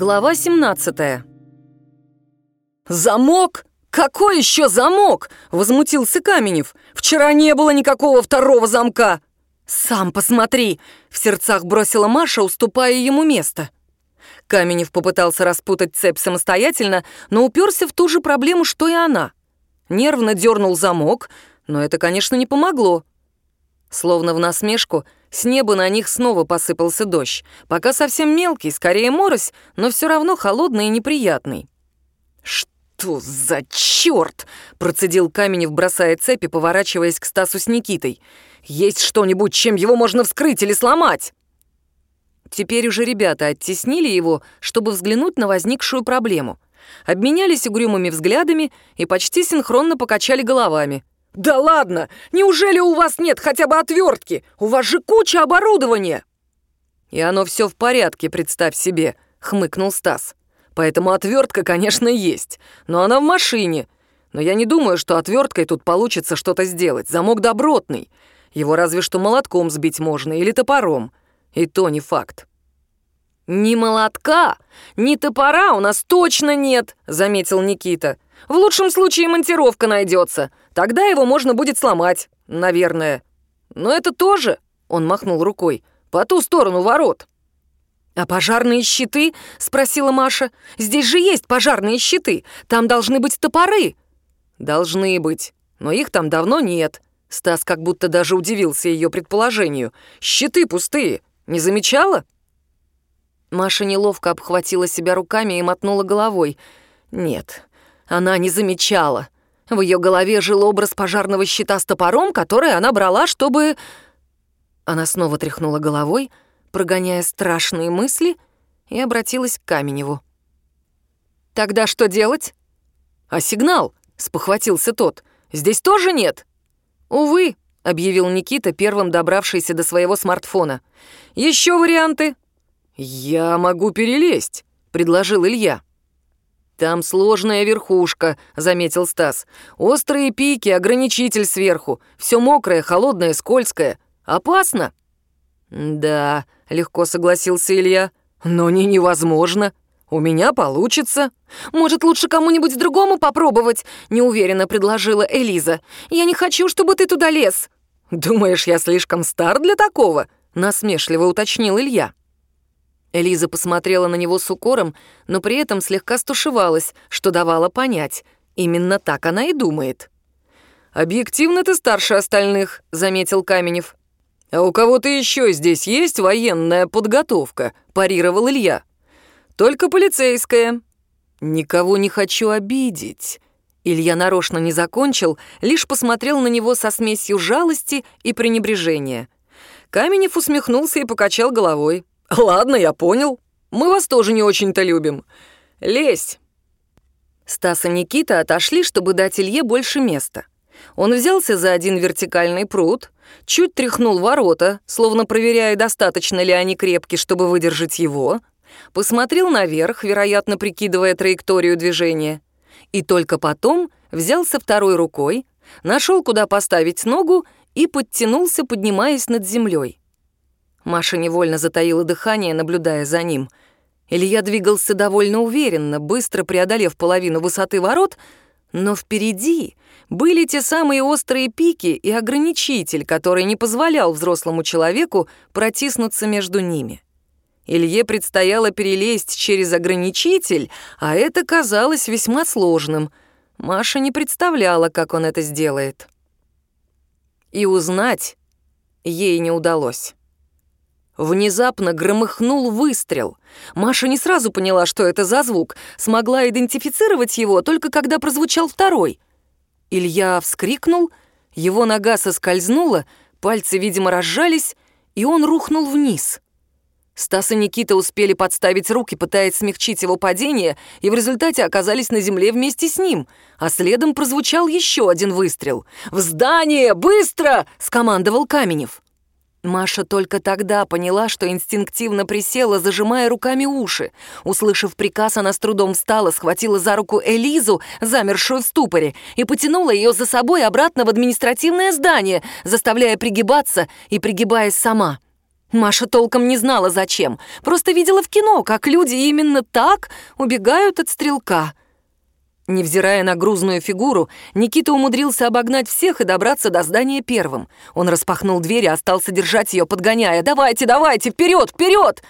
Глава 17 «Замок? Какой еще замок?» — возмутился Каменев. «Вчера не было никакого второго замка!» «Сам посмотри!» — в сердцах бросила Маша, уступая ему место. Каменев попытался распутать цепь самостоятельно, но уперся в ту же проблему, что и она. Нервно дернул замок, но это, конечно, не помогло. Словно в насмешку, с неба на них снова посыпался дождь. Пока совсем мелкий, скорее морось, но все равно холодный и неприятный. «Что за черт?» — процедил Каменев, бросая цепи, поворачиваясь к Стасу с Никитой. «Есть что-нибудь, чем его можно вскрыть или сломать?» Теперь уже ребята оттеснили его, чтобы взглянуть на возникшую проблему. Обменялись угрюмыми взглядами и почти синхронно покачали головами. «Да ладно! Неужели у вас нет хотя бы отвертки? У вас же куча оборудования!» «И оно все в порядке, представь себе», — хмыкнул Стас. «Поэтому отвертка, конечно, есть, но она в машине. Но я не думаю, что отверткой тут получится что-то сделать. Замок добротный. Его разве что молотком сбить можно или топором. И то не факт. «Ни молотка, ни топора у нас точно нет», — заметил Никита. «В лучшем случае монтировка найдется. Тогда его можно будет сломать, наверное. Но это тоже», — он махнул рукой, — «по ту сторону ворот». «А пожарные щиты?» — спросила Маша. «Здесь же есть пожарные щиты. Там должны быть топоры». «Должны быть, но их там давно нет». Стас как будто даже удивился ее предположению. «Щиты пустые. Не замечала?» Маша неловко обхватила себя руками и мотнула головой. Нет, она не замечала. В ее голове жил образ пожарного щита с топором, который она брала, чтобы... Она снова тряхнула головой, прогоняя страшные мысли, и обратилась к Каменеву. «Тогда что делать?» «А сигнал?» — спохватился тот. «Здесь тоже нет?» «Увы», — объявил Никита, первым добравшийся до своего смартфона. «Еще варианты?» «Я могу перелезть», — предложил Илья. «Там сложная верхушка», — заметил Стас. «Острые пики, ограничитель сверху. Все мокрое, холодное, скользкое. Опасно?» «Да», — легко согласился Илья. «Но не невозможно. У меня получится». «Может, лучше кому-нибудь другому попробовать?» — неуверенно предложила Элиза. «Я не хочу, чтобы ты туда лез». «Думаешь, я слишком стар для такого?» — насмешливо уточнил Илья. Элиза посмотрела на него с укором, но при этом слегка стушевалась, что давало понять. Именно так она и думает. «Объективно ты старше остальных», — заметил Каменев. «А у кого-то еще здесь есть военная подготовка?» — парировал Илья. «Только полицейская». «Никого не хочу обидеть». Илья нарочно не закончил, лишь посмотрел на него со смесью жалости и пренебрежения. Каменев усмехнулся и покачал головой. «Ладно, я понял. Мы вас тоже не очень-то любим. Лезь!» Стас и Никита отошли, чтобы дать Илье больше места. Он взялся за один вертикальный пруд, чуть тряхнул ворота, словно проверяя, достаточно ли они крепки, чтобы выдержать его, посмотрел наверх, вероятно, прикидывая траекторию движения, и только потом взялся второй рукой, нашел, куда поставить ногу и подтянулся, поднимаясь над землей. Маша невольно затаила дыхание, наблюдая за ним. Илья двигался довольно уверенно, быстро преодолев половину высоты ворот, но впереди были те самые острые пики и ограничитель, который не позволял взрослому человеку протиснуться между ними. Илье предстояло перелезть через ограничитель, а это казалось весьма сложным. Маша не представляла, как он это сделает. И узнать ей не удалось. Внезапно громыхнул выстрел. Маша не сразу поняла, что это за звук, смогла идентифицировать его только когда прозвучал второй. Илья вскрикнул, его нога соскользнула, пальцы, видимо, разжались, и он рухнул вниз. Стас и Никита успели подставить руки, пытаясь смягчить его падение, и в результате оказались на земле вместе с ним, а следом прозвучал еще один выстрел. «В здание! Быстро!» — скомандовал Каменев. Маша только тогда поняла, что инстинктивно присела, зажимая руками уши. Услышав приказ, она с трудом встала, схватила за руку Элизу, замершую в ступоре, и потянула ее за собой обратно в административное здание, заставляя пригибаться и пригибаясь сама. Маша толком не знала, зачем. Просто видела в кино, как люди именно так убегают от стрелка. Невзирая на грузную фигуру, Никита умудрился обогнать всех и добраться до здания первым. Он распахнул дверь и остался держать ее, подгоняя. «Давайте, давайте, вперед, вперед!»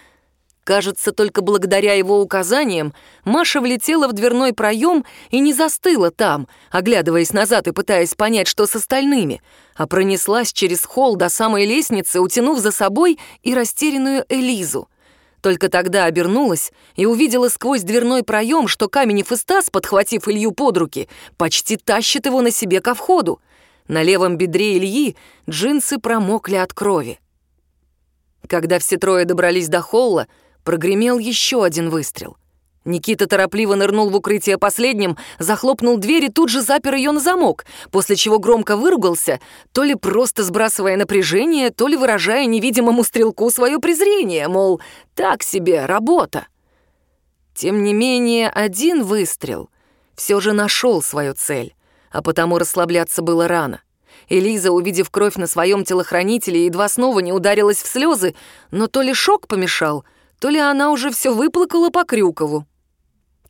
Кажется, только благодаря его указаниям Маша влетела в дверной проем и не застыла там, оглядываясь назад и пытаясь понять, что с остальными, а пронеслась через холл до самой лестницы, утянув за собой и растерянную Элизу. Только тогда обернулась и увидела сквозь дверной проем, что Каменев и Стас, подхватив Илью под руки, почти тащит его на себе ко входу. На левом бедре Ильи джинсы промокли от крови. Когда все трое добрались до холла, Прогремел еще один выстрел. Никита торопливо нырнул в укрытие последним, захлопнул дверь и тут же запер ее на замок, после чего громко выругался, то ли просто сбрасывая напряжение, то ли выражая невидимому стрелку свое презрение, мол, так себе работа. Тем не менее, один выстрел все же нашел свою цель, а потому расслабляться было рано. Элиза, увидев кровь на своем телохранителе, едва снова не ударилась в слезы, но то ли шок помешал — то ли она уже все выплакала по Крюкову.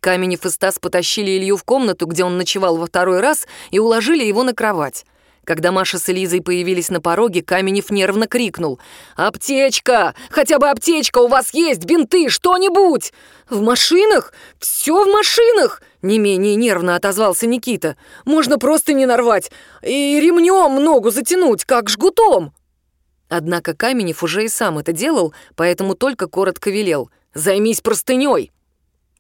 Каменев и Стас потащили Илью в комнату, где он ночевал во второй раз, и уложили его на кровать. Когда Маша с Элизой появились на пороге, Каменев нервно крикнул. «Аптечка! Хотя бы аптечка у вас есть! Бинты! Что-нибудь!» «В машинах? Все в машинах!» Не менее нервно отозвался Никита. «Можно просто не нарвать и ремнем ногу затянуть, как жгутом!» Однако Каменев уже и сам это делал, поэтому только коротко велел. «Займись простыней!»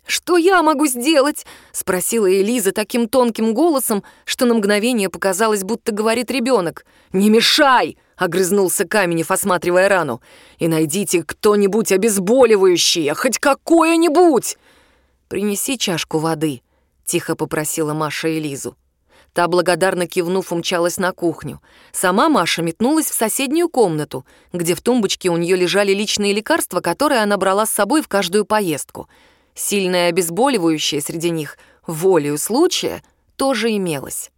«Что я могу сделать?» — спросила Элиза таким тонким голосом, что на мгновение показалось, будто говорит ребенок. «Не мешай!» — огрызнулся Каменев, осматривая рану. «И найдите кто-нибудь обезболивающее, хоть какое-нибудь!» «Принеси чашку воды», — тихо попросила Маша Элизу. Та, благодарно кивнув, умчалась на кухню. Сама Маша метнулась в соседнюю комнату, где в тумбочке у нее лежали личные лекарства, которые она брала с собой в каждую поездку. Сильное обезболивающее среди них, волею случая, тоже имелось.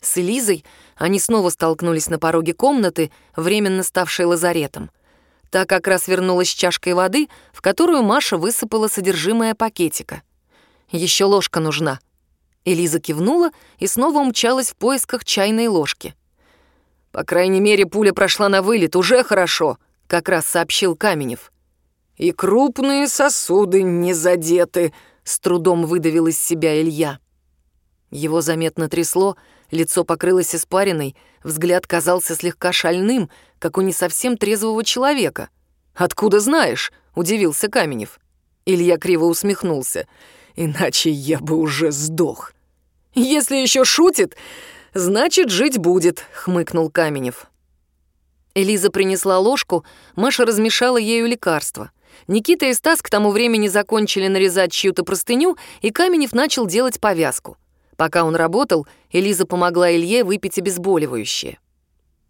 С Элизой они снова столкнулись на пороге комнаты, временно ставшей лазаретом. Та как раз вернулась с чашкой воды, в которую Маша высыпала содержимое пакетика. «Еще ложка нужна», Элиза кивнула и снова умчалась в поисках чайной ложки. «По крайней мере, пуля прошла на вылет, уже хорошо», — как раз сообщил Каменев. «И крупные сосуды не задеты», — с трудом выдавил из себя Илья. Его заметно трясло, лицо покрылось испариной, взгляд казался слегка шальным, как у не совсем трезвого человека. «Откуда знаешь?» — удивился Каменев. Илья криво усмехнулся иначе я бы уже сдох. Если еще шутит, значит, жить будет, хмыкнул Каменев. Элиза принесла ложку, Маша размешала ею лекарство. Никита и Стас к тому времени закончили нарезать чью-то простыню, и Каменев начал делать повязку. Пока он работал, Элиза помогла Илье выпить обезболивающее.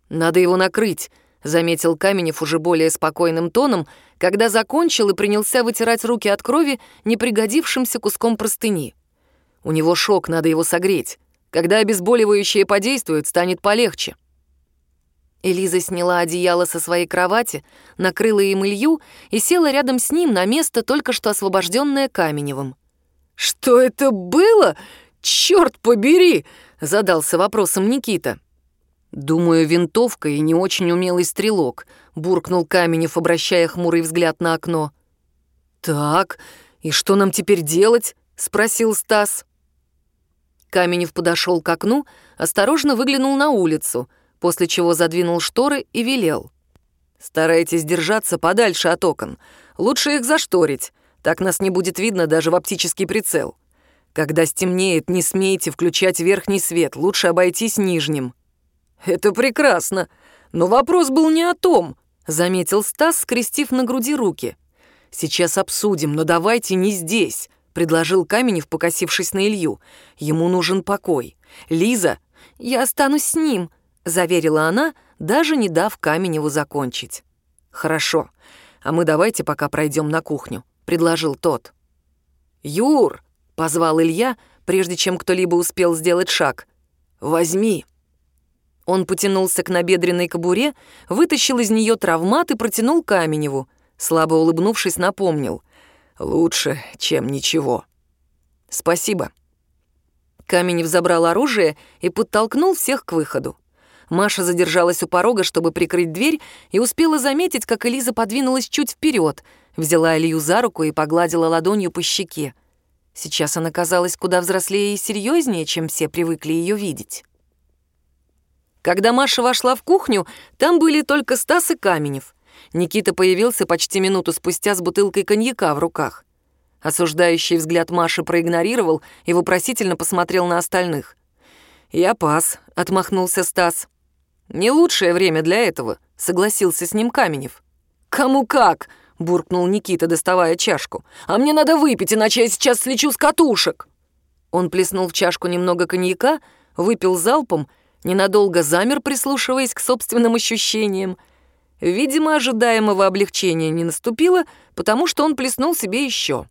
«Надо его накрыть», — заметил Каменев уже более спокойным тоном, когда закончил и принялся вытирать руки от крови непригодившимся куском простыни. У него шок, надо его согреть. Когда обезболивающее подействует, станет полегче. Элиза сняла одеяло со своей кровати, накрыла им Илью и села рядом с ним на место, только что освобожденное Каменевым. «Что это было? Черт побери!» — задался вопросом Никита. «Думаю, винтовка и не очень умелый стрелок», — буркнул Каменев, обращая хмурый взгляд на окно. «Так, и что нам теперь делать?» — спросил Стас. Каменев подошел к окну, осторожно выглянул на улицу, после чего задвинул шторы и велел. «Старайтесь держаться подальше от окон. Лучше их зашторить, так нас не будет видно даже в оптический прицел. Когда стемнеет, не смейте включать верхний свет, лучше обойтись нижним». «Это прекрасно. Но вопрос был не о том», — заметил Стас, скрестив на груди руки. «Сейчас обсудим, но давайте не здесь», — предложил Каменев, покосившись на Илью. «Ему нужен покой. Лиза...» «Я останусь с ним», — заверила она, даже не дав Каменеву закончить. «Хорошо. А мы давайте пока пройдем на кухню», — предложил тот. «Юр!» — позвал Илья, прежде чем кто-либо успел сделать шаг. «Возьми». Он потянулся к набедренной кобуре, вытащил из нее травмат и протянул Каменеву. Слабо улыбнувшись, напомнил. «Лучше, чем ничего». «Спасибо». Каменев забрал оружие и подтолкнул всех к выходу. Маша задержалась у порога, чтобы прикрыть дверь, и успела заметить, как Элиза подвинулась чуть вперед, взяла Илью за руку и погладила ладонью по щеке. Сейчас она казалась куда взрослее и серьезнее, чем все привыкли ее видеть. Когда Маша вошла в кухню, там были только Стас и Каменев. Никита появился почти минуту спустя с бутылкой коньяка в руках. Осуждающий взгляд Маши проигнорировал и вопросительно посмотрел на остальных. «Я пас», — отмахнулся Стас. «Не лучшее время для этого», — согласился с ним Каменев. «Кому как?» — буркнул Никита, доставая чашку. «А мне надо выпить, иначе я сейчас слечу с катушек». Он плеснул в чашку немного коньяка, выпил залпом — ненадолго замер, прислушиваясь к собственным ощущениям. Видимо, ожидаемого облегчения не наступило, потому что он плеснул себе еще.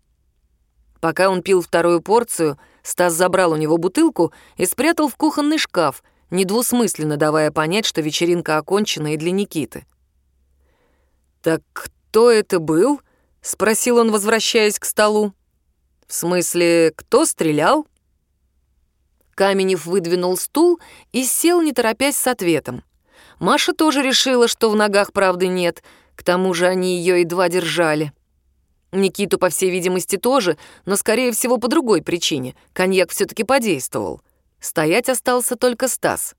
Пока он пил вторую порцию, Стас забрал у него бутылку и спрятал в кухонный шкаф, недвусмысленно давая понять, что вечеринка окончена и для Никиты. «Так кто это был?» — спросил он, возвращаясь к столу. «В смысле, кто стрелял?» Каменев выдвинул стул и сел, не торопясь с ответом. Маша тоже решила, что в ногах правды нет, к тому же они ее едва держали. Никиту, по всей видимости, тоже, но, скорее всего, по другой причине. Коньяк все таки подействовал. Стоять остался только Стас.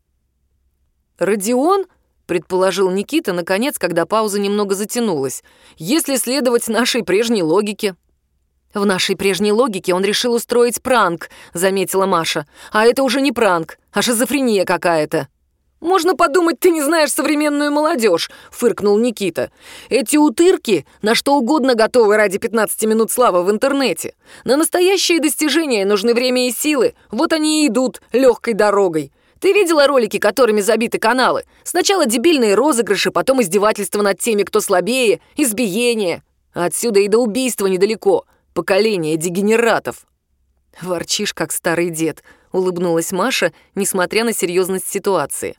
«Родион?» — предположил Никита, наконец, когда пауза немного затянулась. «Если следовать нашей прежней логике». «В нашей прежней логике он решил устроить пранк», — заметила Маша. «А это уже не пранк, а шизофрения какая-то». «Можно подумать, ты не знаешь современную молодежь», — фыркнул Никита. «Эти утырки на что угодно готовы ради 15 минут славы в интернете. На настоящие достижения нужны время и силы. Вот они и идут легкой дорогой. Ты видела ролики, которыми забиты каналы? Сначала дебильные розыгрыши, потом издевательства над теми, кто слабее, избиение. Отсюда и до убийства недалеко поколение дегенератов». «Ворчишь, как старый дед», — улыбнулась Маша, несмотря на серьезность ситуации.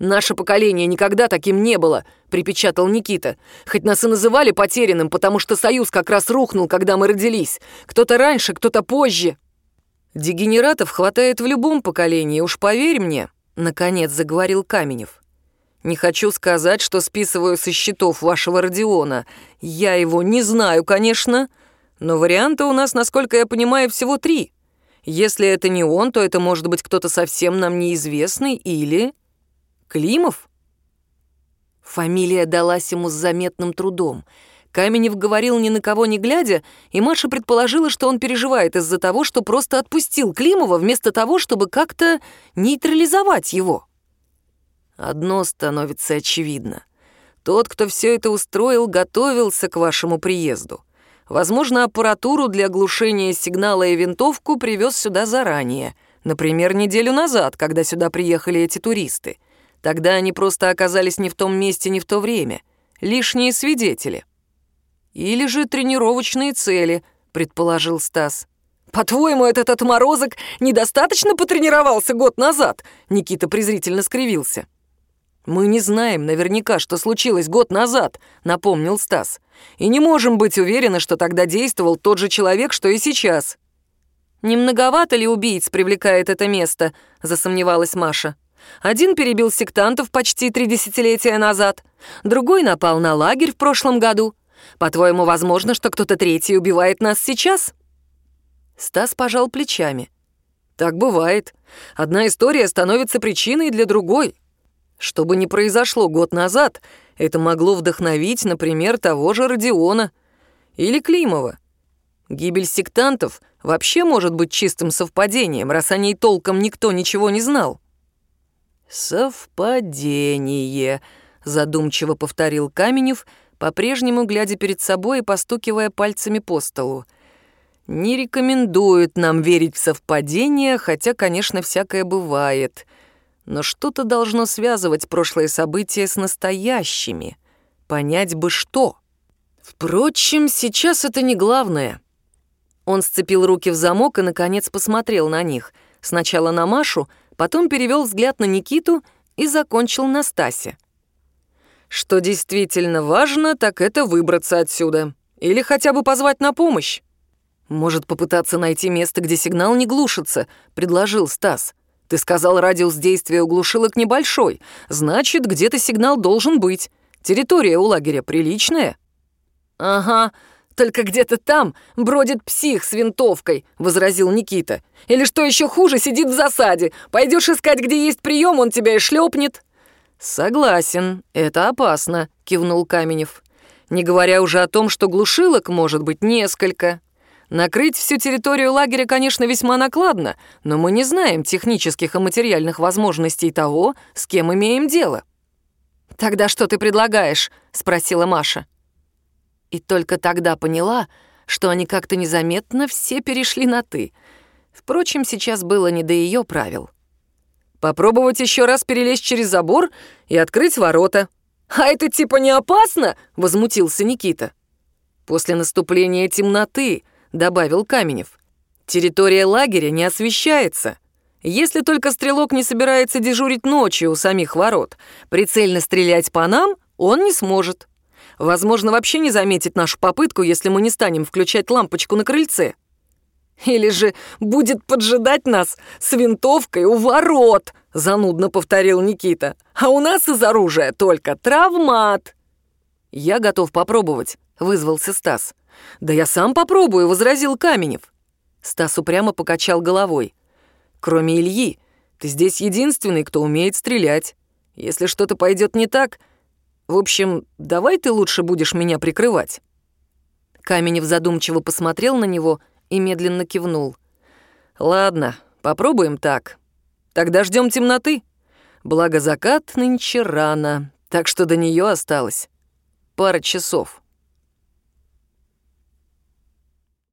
«Наше поколение никогда таким не было», — припечатал Никита. «Хоть нас и называли потерянным, потому что Союз как раз рухнул, когда мы родились. Кто-то раньше, кто-то позже». «Дегенератов хватает в любом поколении, уж поверь мне», — наконец заговорил Каменев. «Не хочу сказать, что списываю со счетов вашего Родиона. Я его не знаю, конечно, но варианта у нас, насколько я понимаю, всего три. Если это не он, то это может быть кто-то совсем нам неизвестный или... Климов? Фамилия далась ему с заметным трудом. Каменев говорил ни на кого не глядя, и Маша предположила, что он переживает из-за того, что просто отпустил Климова вместо того, чтобы как-то нейтрализовать его. Одно становится очевидно. Тот, кто все это устроил, готовился к вашему приезду. Возможно, аппаратуру для глушения сигнала и винтовку привез сюда заранее. Например, неделю назад, когда сюда приехали эти туристы. Тогда они просто оказались не в том месте, не в то время. Лишние свидетели. Или же тренировочные цели, предположил Стас. «По-твоему, этот отморозок недостаточно потренировался год назад?» Никита презрительно скривился. «Мы не знаем наверняка, что случилось год назад», — напомнил Стас. «И не можем быть уверены, что тогда действовал тот же человек, что и сейчас». «Не многовато ли убийц привлекает это место?» — засомневалась Маша. «Один перебил сектантов почти три десятилетия назад, другой напал на лагерь в прошлом году. По-твоему, возможно, что кто-то третий убивает нас сейчас?» Стас пожал плечами. «Так бывает. Одна история становится причиной для другой. Что бы ни произошло год назад, это могло вдохновить, например, того же Родиона или Климова. Гибель сектантов вообще может быть чистым совпадением, раз о ней толком никто ничего не знал. «Совпадение», — задумчиво повторил Каменев, по-прежнему глядя перед собой и постукивая пальцами по столу. «Не рекомендуют нам верить в совпадения, хотя, конечно, всякое бывает но что-то должно связывать прошлые события с настоящими. Понять бы что. Впрочем, сейчас это не главное. Он сцепил руки в замок и, наконец, посмотрел на них. Сначала на Машу, потом перевел взгляд на Никиту и закончил на Стасе. «Что действительно важно, так это выбраться отсюда. Или хотя бы позвать на помощь». «Может, попытаться найти место, где сигнал не глушится», — предложил Стас. «Ты сказал, радиус действия у глушилок небольшой. Значит, где-то сигнал должен быть. Территория у лагеря приличная». «Ага, только где-то там бродит псих с винтовкой», — возразил Никита. «Или что еще хуже, сидит в засаде. Пойдешь искать, где есть прием, он тебя и шлепнет». «Согласен, это опасно», — кивнул Каменев. «Не говоря уже о том, что глушилок может быть несколько. Накрыть всю территорию лагеря, конечно, весьма накладно, но мы не знаем технических и материальных возможностей того, с кем имеем дело». «Тогда что ты предлагаешь?» — спросила Маша. И только тогда поняла, что они как-то незаметно все перешли на «ты». Впрочем, сейчас было не до ее правил. «Попробовать еще раз перелезть через забор и открыть ворота». «А это типа не опасно?» — возмутился Никита. «После наступления темноты», — добавил Каменев. «Территория лагеря не освещается. Если только стрелок не собирается дежурить ночью у самих ворот, прицельно стрелять по нам он не сможет. Возможно, вообще не заметит нашу попытку, если мы не станем включать лампочку на крыльце. Или же будет поджидать нас с винтовкой у ворот, занудно повторил Никита. А у нас из оружия только травмат. Я готов попробовать, вызвался Стас. Да я сам попробую, возразил Каменев. Стас упрямо покачал головой. Кроме Ильи, ты здесь единственный, кто умеет стрелять. Если что-то пойдет не так, в общем, давай ты лучше будешь меня прикрывать». Каменев задумчиво посмотрел на него и медленно кивнул. «Ладно, попробуем так. Тогда ждем темноты. Благо закат нынче рано, так что до нее осталось пара часов».